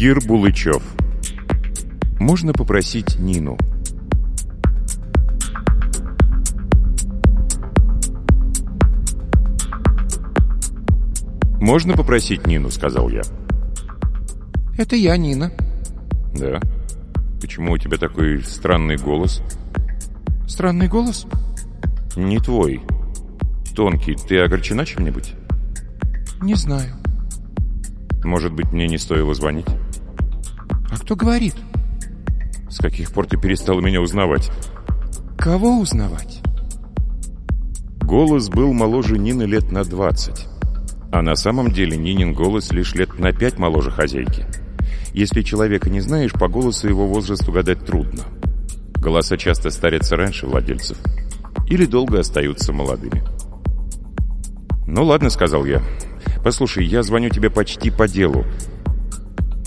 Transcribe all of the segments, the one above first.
Кир Булычев. Можно попросить Нину. «Можно попросить Нину?» — сказал я. «Это я, Нина». «Да? Почему у тебя такой странный голос?» «Странный голос?» «Не твой. Тонкий. Ты огорчена чем-нибудь?» «Не знаю». «Может быть, мне не стоило звонить?» «А кто говорит?» «С каких пор ты перестала меня узнавать?» «Кого узнавать?» Голос был моложе Нины лет на двадцать. А на самом деле Нинин голос лишь лет на пять моложе хозяйки. Если человека не знаешь, по голосу его возраст угадать трудно. Голоса часто старятся раньше владельцев. Или долго остаются молодыми. «Ну ладно», — сказал я. «Послушай, я звоню тебе почти по делу».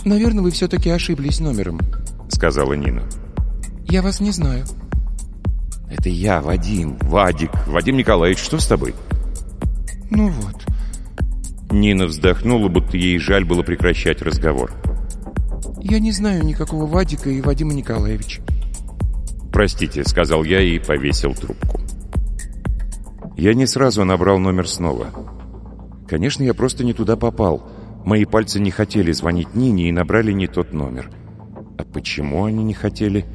«Наверное, вы все-таки ошиблись номером», — сказала Нина. «Я вас не знаю». «Это я, Вадим, Вадик, Вадим Николаевич, что с тобой?» «Ну вот». Нина вздохнула, будто ей жаль было прекращать разговор. «Я не знаю никакого Вадика и Вадима Николаевича». «Простите», — сказал я и повесил трубку. Я не сразу набрал номер снова. Конечно, я просто не туда попал. Мои пальцы не хотели звонить Нине и набрали не тот номер. А почему они не хотели?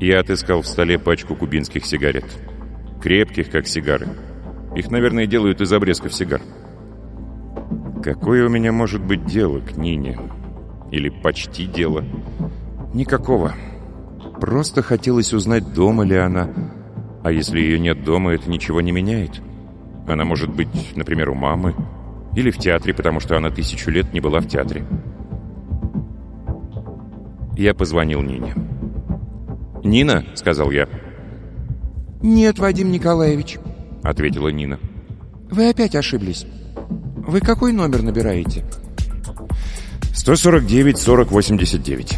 Я отыскал в столе пачку кубинских сигарет. Крепких, как сигары. Их, наверное, делают из обрезков сигар. Какое у меня может быть дело к Нине? Или почти дело? Никакого. Просто хотелось узнать, дома ли она. А если ее нет дома, это ничего не меняет. Она может быть, например, у мамы. Или в театре, потому что она тысячу лет не была в театре. Я позвонил Нине. «Нина?» — сказал я. «Нет, Вадим Николаевич», — ответила Нина. «Вы опять ошиблись. Вы какой номер набираете?» «149-40-89».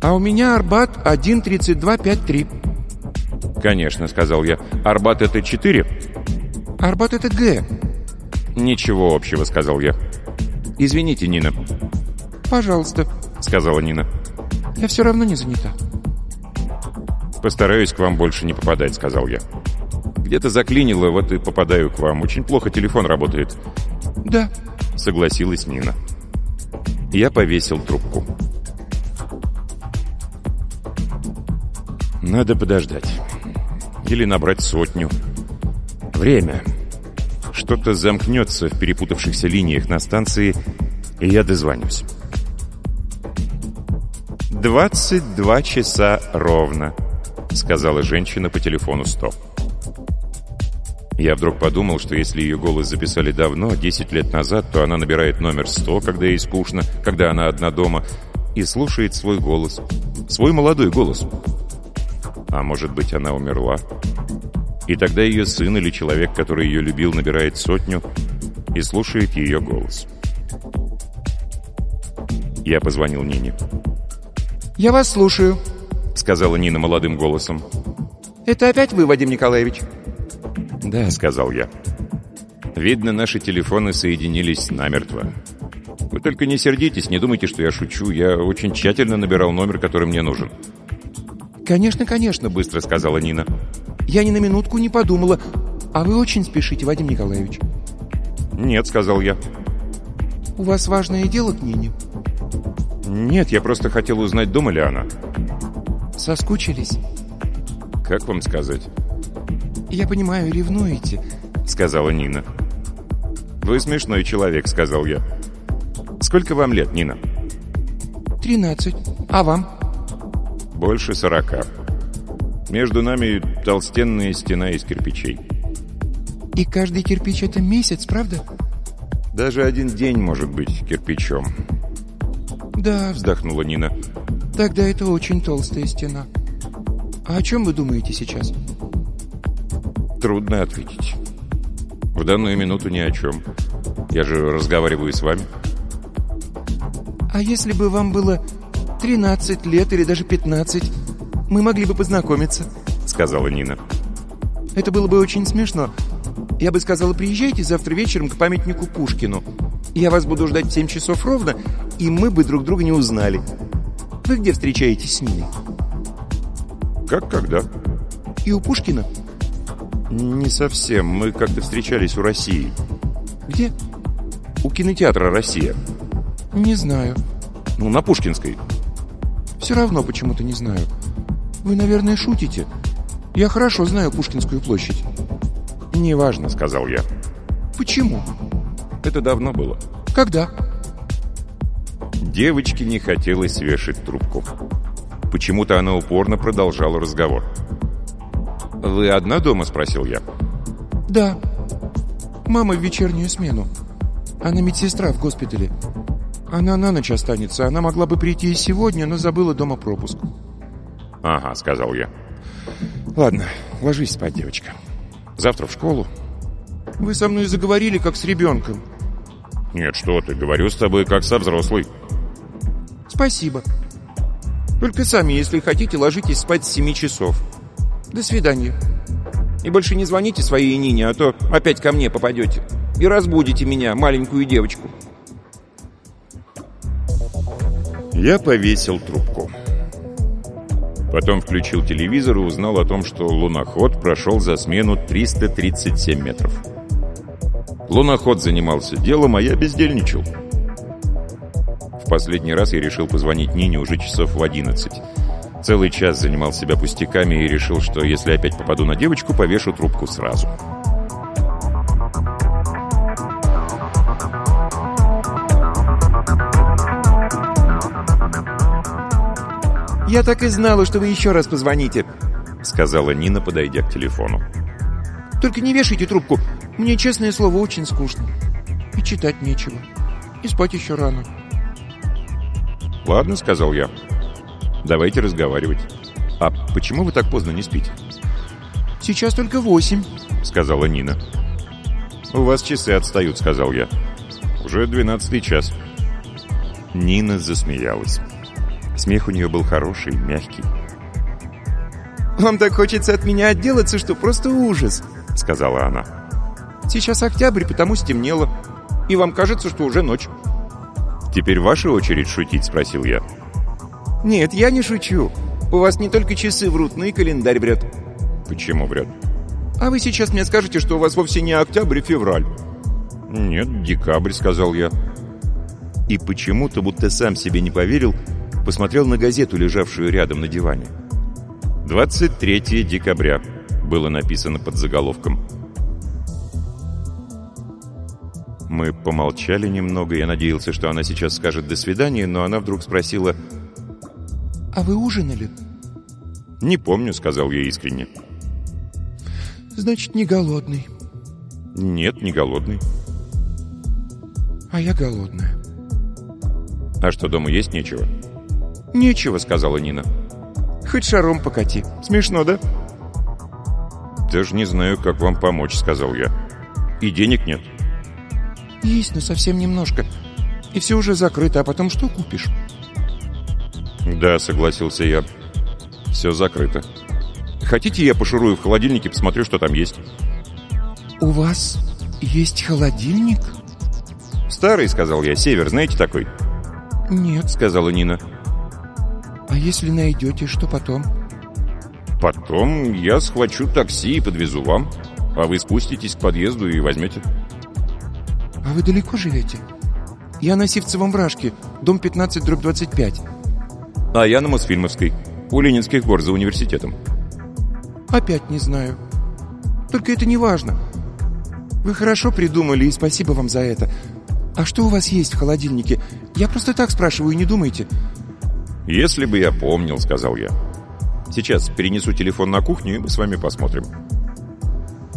«А у меня Арбат 13253». «Конечно», — сказал я. «Арбат — это 4?» «Арбат — это Г». «Ничего общего», — сказал я. «Извините, Нина». «Пожалуйста», — сказала Нина. «Я все равно не занята». «Постараюсь к вам больше не попадать», — сказал я. «Где-то заклинило, вот и попадаю к вам. Очень плохо телефон работает». «Да», — согласилась Нина. Я повесил трубку. Надо подождать. Или набрать сотню. Время. Что-то замкнется в перепутавшихся линиях на станции, и я дозвонюсь. 22 часа ровно, сказала женщина по телефону 100. Я вдруг подумал, что если ее голос записали давно, 10 лет назад, то она набирает номер 100, когда ей скучно, когда она одна дома, и слушает свой голос. Свой молодой голос. А может быть, она умерла? И тогда ее сын или человек, который ее любил, набирает сотню и слушает ее голос. Я позвонил Нине. «Я вас слушаю», — сказала Нина молодым голосом. «Это опять вы, Вадим Николаевич?» «Да», — сказал я. «Видно, наши телефоны соединились намертво. Вы только не сердитесь, не думайте, что я шучу. Я очень тщательно набирал номер, который мне нужен». «Конечно, конечно», — быстро сказала Нина. «Я ни на минутку не подумала. А вы очень спешите, Вадим Николаевич?» «Нет», — сказал я. «У вас важное дело к Нине?» «Нет, я просто хотел узнать, дома ли она». «Соскучились?» «Как вам сказать?» «Я понимаю, ревнуете», — сказала Нина. «Вы смешной человек», — сказал я. «Сколько вам лет, Нина?» «Тринадцать. А вам?» «Больше сорока. Между нами толстенная стена из кирпичей». «И каждый кирпич — это месяц, правда?» «Даже один день может быть кирпичом». «Да», — вздохнула Нина. «Тогда это очень толстая стена. А о чем вы думаете сейчас?» Трудно ответить. В данную минуту ни о чем. Я же разговариваю с вами. А если бы вам было 13 лет или даже 15, мы могли бы познакомиться, сказала Нина. Это было бы очень смешно. Я бы сказала, приезжайте завтра вечером к памятнику Пушкину. Я вас буду ждать в 7 часов ровно, и мы бы друг друга не узнали. Вы где встречаетесь с Ниной? Как когда? И у Пушкина? Не совсем. Мы как-то встречались у России. Где? У кинотеатра «Россия». Не знаю. Ну, на Пушкинской. Все равно почему-то не знаю. Вы, наверное, шутите. Я хорошо знаю Пушкинскую площадь. «Неважно», — сказал я. Почему? Это давно было. Когда? Девочке не хотелось вешать трубку. Почему-то она упорно продолжала разговор. «Вы одна дома?» — спросил я. Да. Мама в вечернюю смену. Она медсестра в госпитале. Она на ночь останется. Она могла бы прийти и сегодня, но забыла дома пропуск. «Ага», — сказал я. «Ладно, ложись спать, девочка. Завтра в школу». Вы со мной заговорили, как с ребенком. «Нет, что ты, говорю с тобой, как со взрослой». Спасибо. Только сами, если хотите, ложитесь спать с 7 часов. До свидания. И больше не звоните своей Нине, а то опять ко мне попадете. И разбудите меня, маленькую девочку. Я повесил трубку. Потом включил телевизор и узнал о том, что луноход прошел за смену 337 метров. Луноход занимался делом, а я бездельничал. В последний раз я решил позвонить Нине уже часов в 11. Целый час занимал себя пустяками и решил, что если опять попаду на девочку, повешу трубку сразу. Я так и знала, что вы еще раз позвоните. Сказала Нина, подойдя к телефону. Только не вешайте трубку. Мне, честное слово, очень скучно. И читать нечего. И спать еще рано. «Ладно», — сказал я. «Давайте разговаривать. А почему вы так поздно не спите?» Сейчас только восемь, — сказала Нина. «У вас часы отстают», — сказал я. «Уже двенадцатый час». Нина засмеялась. Смех у нее был хороший, мягкий. Вам так хочется от меня отделаться, что просто ужас, — сказала она. Сейчас октябрь, потому стемнело. И вам кажется, что уже ночь. «Теперь ваша очередь шутить?» — спросил я. Нет, я не шучу. У вас не только часы врут, но и календарь врет. «Почему врет?» А вы сейчас мне скажете, что у вас вовсе не октябрь и февраль. «Нет, декабрь», — сказал я. И почему-то, будто сам себе не поверил, посмотрел на газету, лежавшую рядом на диване. «23 декабря» было написано под заголовком. Мы помолчали немного, я надеялся, что она сейчас скажет «до свидания», но она вдруг спросила А вы ужинали? «Не помню», — сказал я искренне. Значит, не голодный. «Нет, не голодный». А я голодная. «А что, дома есть нечего?» «Нечего», — сказала Нина. «Хоть шаром покати. Смешно, да?» «Даже не знаю, как вам помочь», — сказал я. «И денег нет». «Есть, но совсем немножко. И все уже закрыто, а потом что купишь?» «Да», — согласился я. «Все закрыто. Хотите, я пошурую в холодильнике, посмотрю, что там есть?» «У вас есть холодильник?» «Старый», — сказал я. «Север, знаете такой?» «Нет». — сказала Нина. «А если найдете, что потом?» «Потом я схвачу такси и подвезу вам, а вы спуститесь к подъезду и возьмете». «А вы далеко живете?» «Я на Сивцевом вражке, дом 15, дробь 25». «А я на Мосфильмовской, у Ленинских гор за университетом». «Опять не знаю. Только это не важно. Вы хорошо придумали, и спасибо вам за это. А что у вас есть в холодильнике? Я просто так спрашиваю, не думайте». «Если бы я помнил», — сказал я. «Сейчас перенесу телефон на кухню, и мы с вами посмотрим».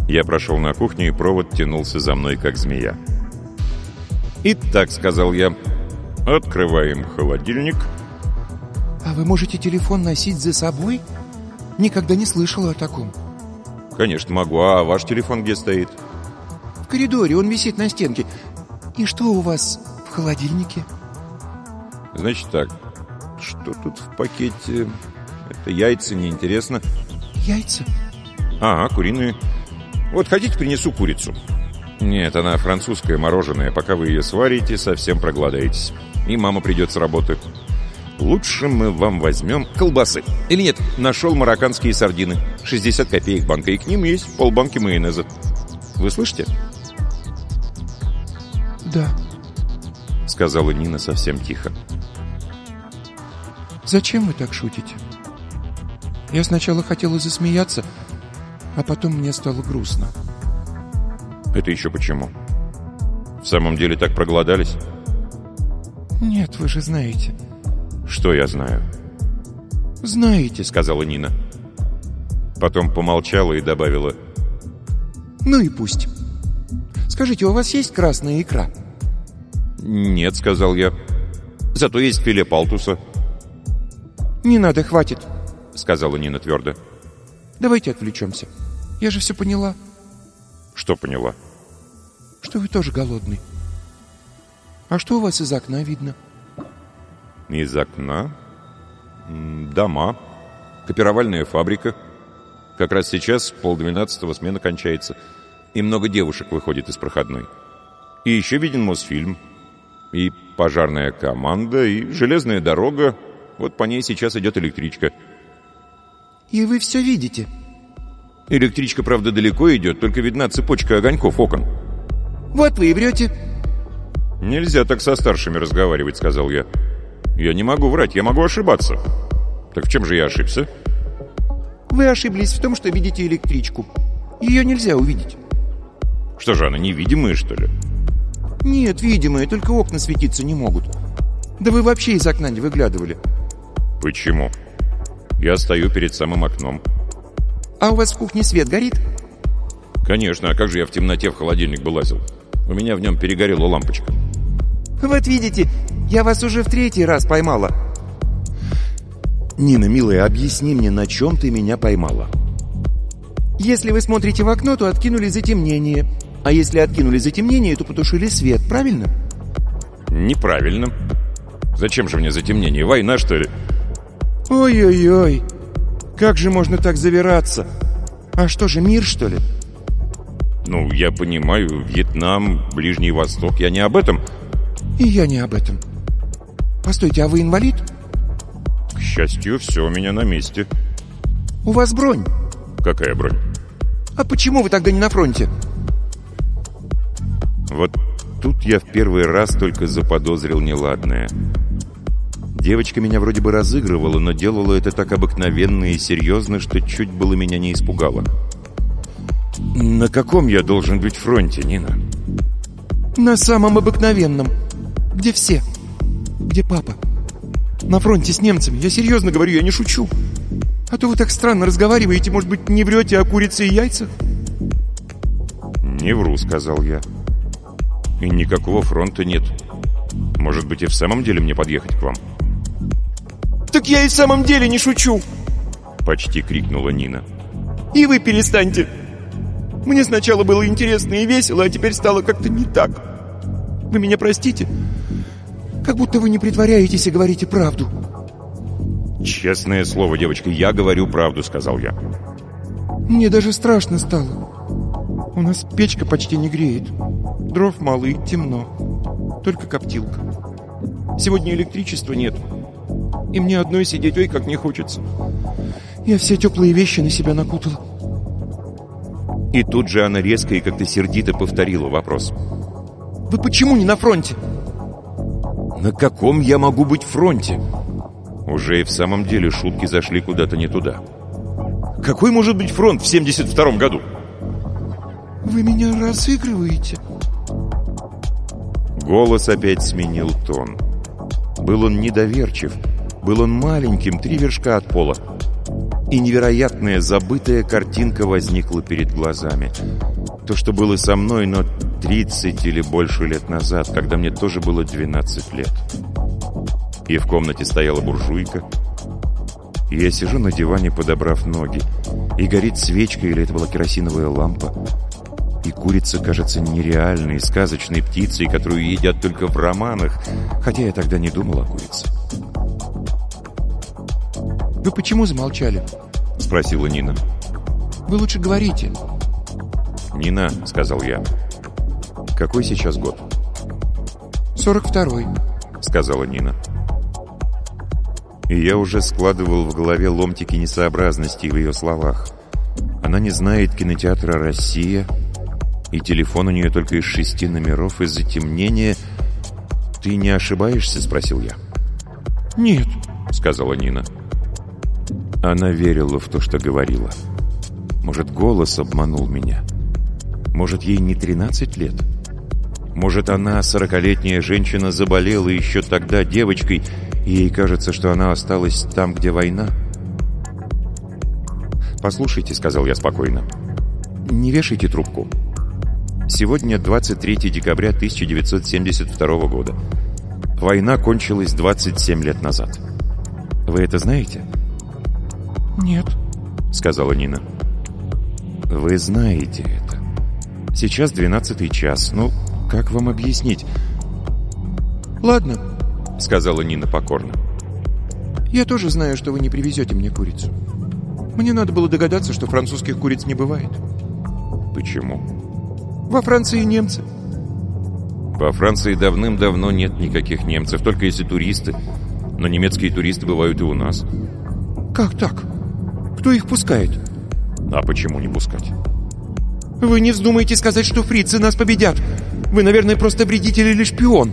Я прошел на кухню, и провод тянулся за мной, как змея. «Итак», — сказал я, — «открываем холодильник». «А вы можете телефон носить за собой? Никогда не слышала о таком». «Конечно могу. А ваш телефон где стоит?» «В коридоре, он висит на стенке. И что у вас в холодильнике?» «Значит так, что тут в пакете? Это яйца, неинтересно». «Яйца?» «Ага, куриные. Вот хотите, принесу курицу». Нет, она французское мороженое. Пока вы ее сварите, совсем проголодаетесь. И мама придет с работы. Лучше мы вам возьмем колбасы. Или нет, нашел марокканские сардины. 60 копеек банка, и к ним есть полбанки майонеза. Вы слышите? «Да», — сказала Нина совсем тихо. «Зачем вы так шутите? Я сначала хотела засмеяться, а потом мне стало грустно». «Это еще почему? В самом деле так проголодались?» «Нет, вы же знаете». «Что я знаю?» «Знаете», — сказала Нина. Потом помолчала и добавила. «Ну и пусть. Скажите, у вас есть красная икра?» «Нет», — сказал я. «Зато есть филе палтуса». «Не надо, хватит», — сказала Нина твердо. «Давайте отвлечемся. Я же все поняла». «Что поняла?» «Что вы тоже голодный. А что у вас из окна видно?» Из окна дома, копировальная фабрика. Как раз сейчас полдвенадцатого смена кончается, и много девушек выходит из проходной. И еще виден Мосфильм, и пожарная команда, и железная дорога. Вот по ней сейчас идет электричка. И вы все видите? Электричка, правда, далеко идет, только видна цепочка огоньков окон. Вот вы и врете. Нельзя так со старшими разговаривать, сказал я. Я не могу врать, я могу ошибаться. Так в чем же я ошибся? Вы ошиблись в том, что видите электричку. Ее нельзя увидеть. Что же, она невидимая, что ли? Нет, видимая, только окна светиться не могут. Да вы вообще из окна не выглядывали. Почему? Я стою перед самым окном. А у вас в кухне свет горит? Конечно, а как же я в темноте в холодильник бы лазил? У меня в нем перегорела лампочка. Вот видите, я вас уже в третий раз поймала. Нина, милая, объясни мне, на чем ты меня поймала? Если вы смотрите в окно, то откинули затемнение. А если откинули затемнение, то потушили свет, правильно? Неправильно. Зачем же мне затемнение? Война, что ли? Ой-ой-ой. Как же можно так завираться? А что же, мир, что ли? Ну, я понимаю, Вьетнам, Ближний Восток, я не об этом. И я не об этом. Постойте, а вы инвалид? К счастью, все у меня на месте. У вас бронь? Какая бронь? А почему вы тогда не на фронте? Вот тут я в первый раз только заподозрил неладное. Девочка меня вроде бы разыгрывала, но делала это так обыкновенно и серьезно, что чуть было меня не испугало. На каком я должен быть фронте, Нина? На самом обыкновенном. Где все? Где папа? На фронте с немцами. Я серьезно говорю, я не шучу. А то вы так странно разговариваете. Может быть, не врете о курице и яйцах? Не вру, сказал я. И никакого фронта нет. Может быть, и в самом деле мне подъехать к вам? Так я и в самом деле не шучу! Почти крикнула Нина. И вы перестаньте! Мне сначала было интересно и весело, а теперь стало как-то не так. Вы меня простите? Как будто вы не притворяетесь и говорите правду. Честное слово, девочка, я говорю правду, сказал я. Мне даже страшно стало. У нас печка почти не греет. Дров мало и темно. Только коптилка. Сегодня электричества нет. И мне одной сидеть, ой, как не хочется. Я все теплые вещи на себя накутала. И тут же она резко и как-то сердито повторила вопрос. «Вы почему не на фронте?» «На каком я могу быть фронте?» Уже и в самом деле шутки зашли куда-то не туда. «Какой может быть фронт в 72-м году?» «Вы меня разыгрываете?» Голос опять сменил тон. Был он недоверчив, был он маленьким, три вершка от пола. И невероятная забытая картинка возникла перед глазами. То, что было со мной, но 30 или больше лет назад, когда мне тоже было 12 лет. И в комнате стояла буржуйка. И я сижу на диване, подобрав ноги. И горит свечка, или это была керосиновая лампа. И курица кажется нереальной, сказочной птицей, которую едят только в романах, хотя я тогда не думал о курице. «Вы почему замолчали?» — спросила Нина. «Вы лучше говорите». «Нина», — сказал я, Какой сейчас год? «Сорок второй», — сказала Нина. И я уже складывал в голове ломтики несообразностей в ее словах. Она не знает кинотеатра «Россия», и телефон у нее только из шести номеров из-за темнения. «Ты не ошибаешься?» — спросил я. «Нет», — сказала Нина. Она верила в то, что говорила. Может, голос обманул меня? Может, ей не 13 лет? Может, она, сорокалетняя женщина, заболела еще тогда девочкой, и ей кажется, что она осталась там, где война? «Послушайте», — сказал я спокойно, — «не вешайте трубку. Сегодня 23 декабря 1972 года. Война кончилась 27 лет назад. Вы это знаете?» «Нет», — сказала Нина. «Вы знаете это. Сейчас двенадцатый час. Ну, как вам объяснить?» «Ладно», — сказала Нина покорно. «Я тоже знаю, что вы не привезете мне курицу. Мне надо было догадаться, что французских куриц не бывает». «Почему?» «Во Франции немцы». «Во Франции давным-давно нет никаких немцев, только если туристы. Но немецкие туристы бывают и у нас». «Как так? Кто их пускает?» «А почему не пускать?» «Вы не вздумаете сказать, что фрицы нас победят. Вы, наверное, просто вредитель или шпион».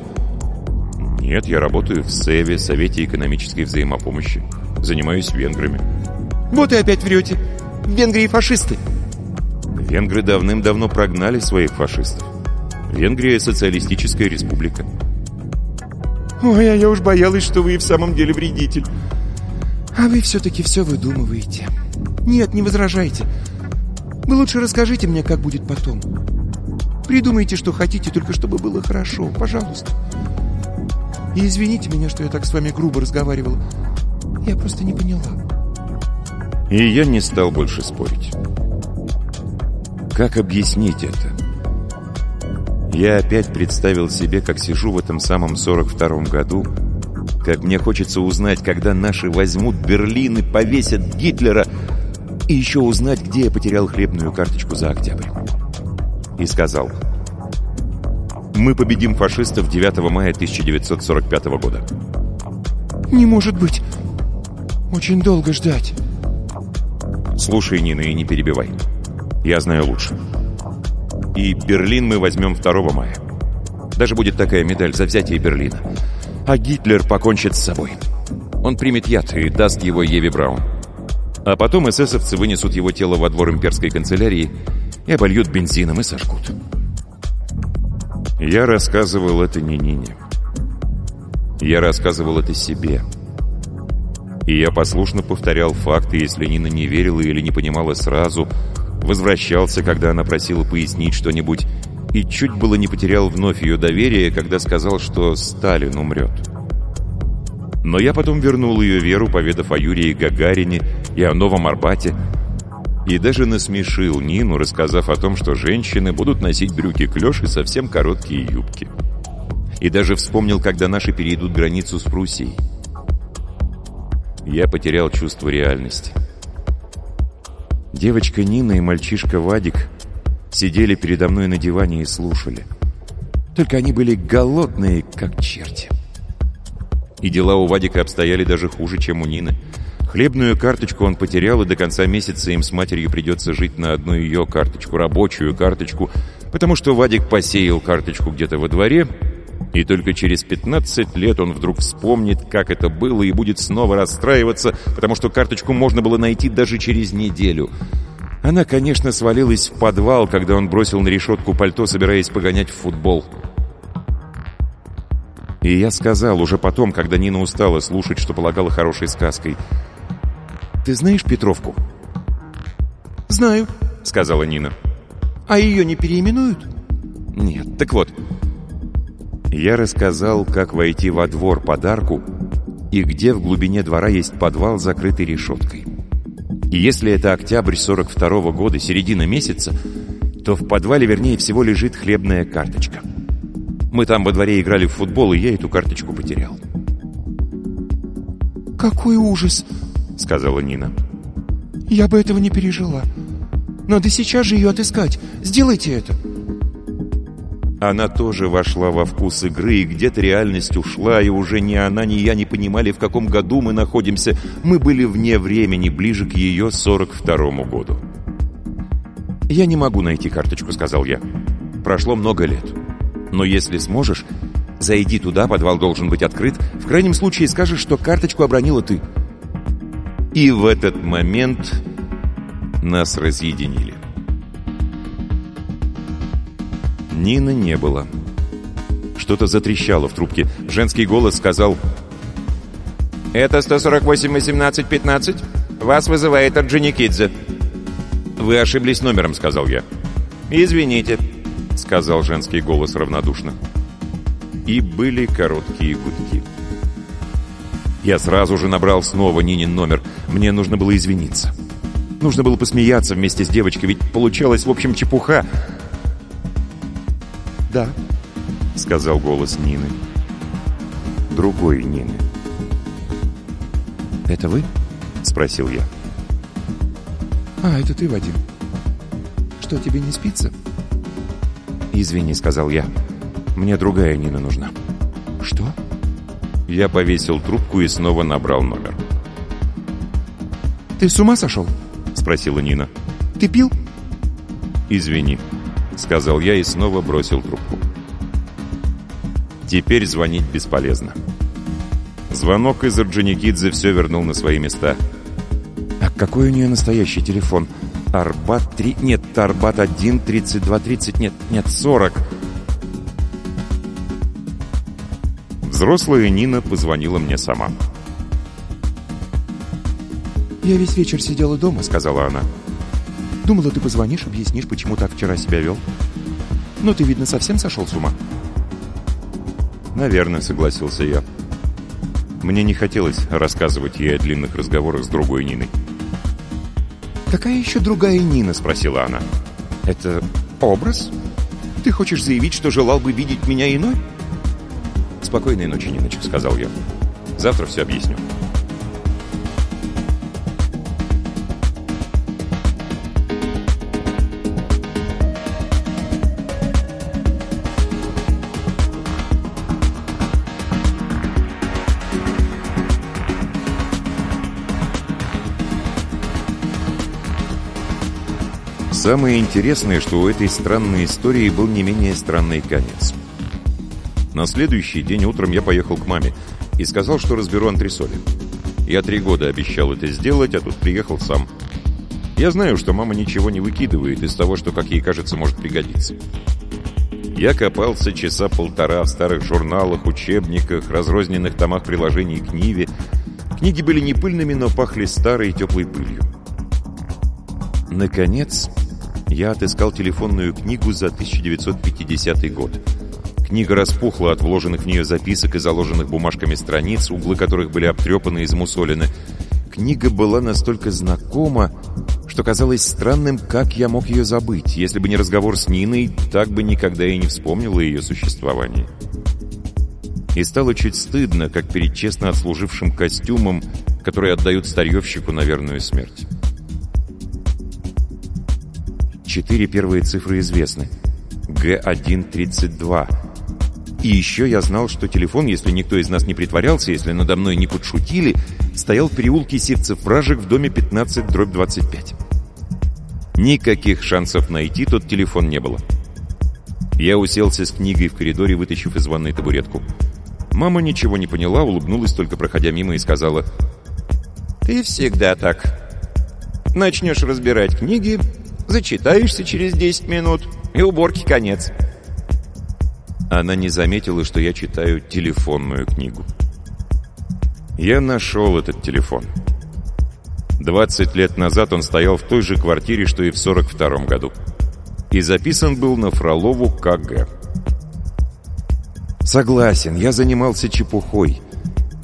«Нет, я работаю в СЭВе, Совете экономической взаимопомощи. Занимаюсь венграми». «Вот и опять врете. В Венгрии фашисты». Венгры давным-давно прогнали своих фашистов. Венгрия — социалистическая республика. «Ой, а я уж боялась, что вы и в самом деле вредитель. А вы все-таки все выдумываете. Нет, не возражайте. Вы лучше расскажите мне, как будет потом. Придумайте, что хотите, только чтобы было хорошо. Пожалуйста. И извините меня, что я так с вами грубо разговаривал. Я просто не поняла. И я не стал больше спорить. Как объяснить это? Я опять представил себе, как сижу в этом самом 42-м году, как мне хочется узнать, когда наши возьмут Берлин и повесят Гитлера, и еще узнать, где я потерял хлебную карточку за октябрь. И сказал, мы победим фашистов 9 мая 1945 года. Не может быть. Очень долго ждать. Слушай, Нина, и не перебивай. Я знаю лучше. И Берлин мы возьмем 2 мая. Даже будет такая медаль за взятие Берлина. А Гитлер покончит с собой. Он примет яд и даст его Еве Браун. А потом эсэсовцы вынесут его тело во двор имперской канцелярии и обольют бензином и сожгут. Я рассказывал это не Нине. Я рассказывал это себе. И я послушно повторял факты, если Нина не верила или не понимала сразу, возвращался, когда она просила пояснить что-нибудь, и чуть было не потерял вновь ее доверие, когда сказал, что Сталин умрет. Но я потом вернул ее веру, поведав о Юрии Гагарине и о Новом Арбате, и даже насмешил Нину, рассказав о том, что женщины будут носить брюки-клёш и совсем короткие юбки. И даже вспомнил, когда наши перейдут границу с Пруссией. Я потерял чувство реальности. Девочка Нина и мальчишка Вадик сидели передо мной на диване и слушали. Только они были голодные, как черти. И дела у Вадика обстояли даже хуже, чем у Нины. Хлебную карточку он потерял, и до конца месяца им с матерью придется жить на одну ее карточку, рабочую карточку, потому что Вадик посеял карточку где-то во дворе, и только через 15 лет он вдруг вспомнит, как это было, и будет снова расстраиваться, потому что карточку можно было найти даже через неделю. Она, конечно, свалилась в подвал, когда он бросил на решетку пальто, собираясь погонять в футбол. И я сказал уже потом, когда Нина устала слушать, что полагала хорошей сказкой. «Ты знаешь Петровку?» «Знаю», — сказала Нина. «А ее не переименуют?» «Нет, так вот». Я рассказал, как войти во двор подарку и где в глубине двора есть подвал, закрытый решеткой. И если это октябрь 42 -го года, середина месяца, то в подвале, вернее всего, лежит хлебная карточка. Мы там во дворе играли в футбол, и я эту карточку потерял. «Какой ужас!» — сказала Нина. «Я бы этого не пережила. Надо сейчас же ее отыскать. Сделайте это!» Она тоже вошла во вкус игры, и где-то реальность ушла, и уже ни она, ни я не понимали, в каком году мы находимся. Мы были вне времени, ближе к ее 42-му году. «Я не могу найти карточку», — сказал я. «Прошло много лет. Но если сможешь, зайди туда, подвал должен быть открыт. В крайнем случае скажешь, что карточку обронила ты». И в этот момент нас разъединили. Нины не было. Что-то затрещало в трубке. Женский голос сказал «Это 148-18-15. Вас вызывает Орджоникидзе». «Вы ошиблись номером», — сказал я. «Извините», — сказал женский голос равнодушно. И были короткие гудки. Я сразу же набрал снова Нинин номер. Мне нужно было извиниться. Нужно было посмеяться вместе с девочкой, ведь получалось, в общем, чепуха. «Да», — сказал голос Нины. Другой Нины. «Это вы?» — спросил я. «А, это ты, Вадим. Что, тебе не спится?» «Извини», — сказал я. «Мне другая Нина нужна». «Что?» Я повесил трубку и снова набрал номер. «Ты с ума сошел?» — спросила Нина. «Ты пил?» «Извини», — сказал я и снова бросил трубку. Теперь звонить бесполезно. Звонок из Орджоникидзе все вернул на свои места. А какой у нее настоящий телефон? Арбат 3... Нет, Арбат 1, 32, 30... Нет, нет, 40. Взрослая Нина позвонила мне сама. «Я весь вечер сидела дома», — сказала она. «Думала, ты позвонишь, объяснишь, почему так вчера себя вел. Но ты, видно, совсем сошел с ума». «Наверное», — согласился я. Мне не хотелось рассказывать ей о длинных разговорах с другой Ниной. «Какая еще другая Нина?» — спросила она. «Это образ? Ты хочешь заявить, что желал бы видеть меня иной?» «Спокойной ночи, Ниночка», — сказал я. «Завтра все объясню». Самое интересное, что у этой странной истории был не менее странный конец. На следующий день утром я поехал к маме и сказал, что разберу антресоли. Я три года обещал это сделать, а тут приехал сам. Я знаю, что мама ничего не выкидывает из того, что, как ей кажется, может пригодиться. Я копался часа полтора в старых журналах, учебниках, разрозненных томах приложений к Ниве. Книги были не пыльными, но пахли старой теплой пылью. Наконец, я отыскал телефонную книгу за 1950 год. Книга распухла от вложенных в нее записок и заложенных бумажками страниц, углы которых были обтрепаны и замусолены. Книга была настолько знакома, что казалось странным, как я мог ее забыть. Если бы не разговор с Ниной, так бы никогда и не вспомнил о ее существовании. И стало чуть стыдно, как перед честно отслужившим костюмом, который отдают старьевщику на верную смерть. Четыре первые цифры известны. Г132. И еще я знал, что телефон, если никто из нас не притворялся, если надо мной не подшутили, стоял в переулке Сивцев-Вражек в доме 15-25. Никаких шансов найти тот телефон не было. Я уселся с книгой в коридоре, вытащив из ванной табуретку. Мама ничего не поняла, улыбнулась, только проходя мимо, и сказала, «Ты всегда так. Начнешь разбирать книги, Зачитаешься через 10 минут, и уборки конец. Она не заметила, что я читаю телефонную книгу. Я нашел этот телефон. 20 лет назад он стоял в той же квартире, что и в 42 году. И записан был на Фролову КГ. Согласен, я занимался чепухой.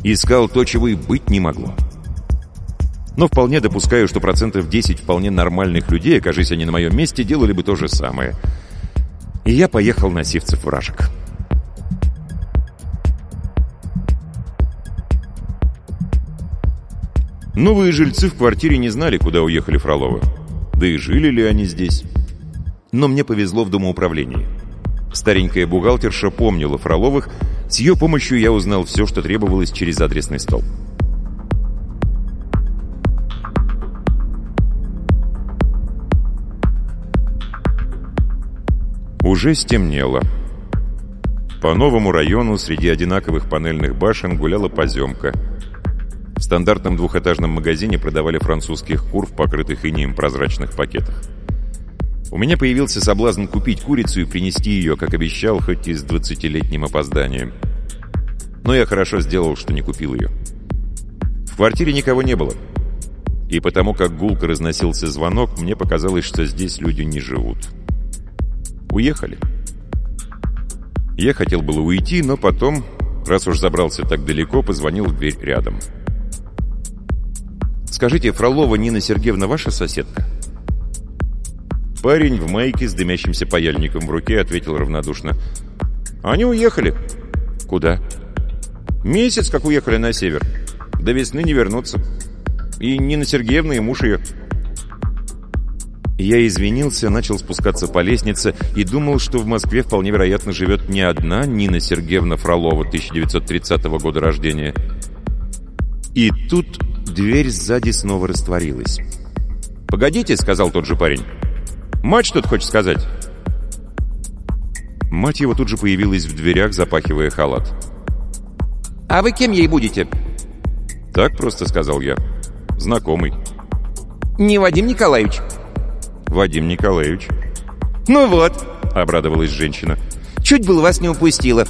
Искал то, чего и быть не могло но вполне допускаю, что процентов 10 вполне нормальных людей, окажись они на моем месте, делали бы то же самое. И я поехал на Сивцев вражек. Новые жильцы в квартире не знали, куда уехали Фроловы. Да и жили ли они здесь. Но мне повезло в домоуправлении. Старенькая бухгалтерша помнила Фроловых, с ее помощью я узнал все, что требовалось через адресный стол. Уже стемнело. По новому району среди одинаковых панельных башен гуляла поземка. В стандартном двухэтажном магазине продавали французских кур в покрытых инеем прозрачных пакетах. У меня появился соблазн купить курицу и принести ее, как обещал, хоть и с 20-летним опозданием. Но я хорошо сделал, что не купил ее. В квартире никого не было. И потому как гулко разносился звонок, мне показалось, что здесь люди не живут. Уехали. Я хотел было уйти, но потом, раз уж забрался так далеко, позвонил в дверь рядом. «Скажите, Фролова Нина Сергеевна ваша соседка?» Парень в майке с дымящимся паяльником в руке ответил равнодушно. «Они уехали». «Куда?» «Месяц, как уехали на север. До весны не вернутся. И Нина Сергеевна, и муж ее». Я извинился, начал спускаться по лестнице и думал, что в Москве вполне вероятно живет не одна Нина Сергеевна Фролова 1930 года рождения. И тут дверь сзади снова растворилась. «Погодите», — сказал тот же парень. «Мать что-то хочет сказать». Мать его тут же появилась в дверях, запахивая халат. «А вы кем ей будете?» «Так просто», — сказал я. «Знакомый». «Не Вадим Николаевич?» Вадим Николаевич. «Ну вот», — обрадовалась женщина. «Чуть было вас не упустила.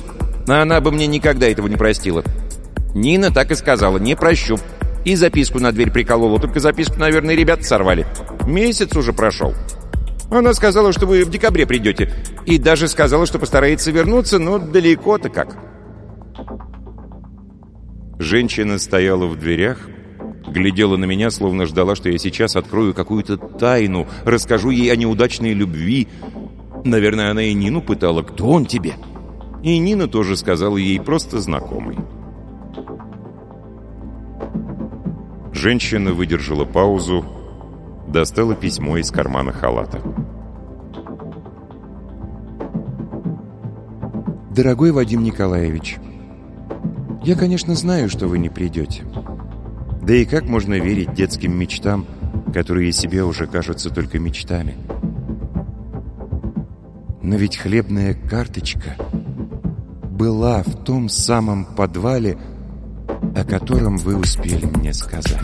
А она бы мне никогда этого не простила». Нина так и сказала, не прощу. И записку на дверь приколола, только записку, наверное, ребята сорвали. Месяц уже прошел. Она сказала, что вы в декабре придете. И даже сказала, что постарается вернуться, но далеко-то как. Женщина стояла в дверях, глядела на меня, словно ждала, что я сейчас открою какую-то тайну, расскажу ей о неудачной любви. Наверное, она и Нину пытала, кто он тебе? И Нина тоже сказала ей просто знакомый. Женщина выдержала паузу, достала письмо из кармана халата. «Дорогой Вадим Николаевич, я, конечно, знаю, что вы не придете. Да и как можно верить детским мечтам, которые себе уже кажутся только мечтами? Но ведь хлебная карточка была в том самом подвале, о котором вы успели мне сказать».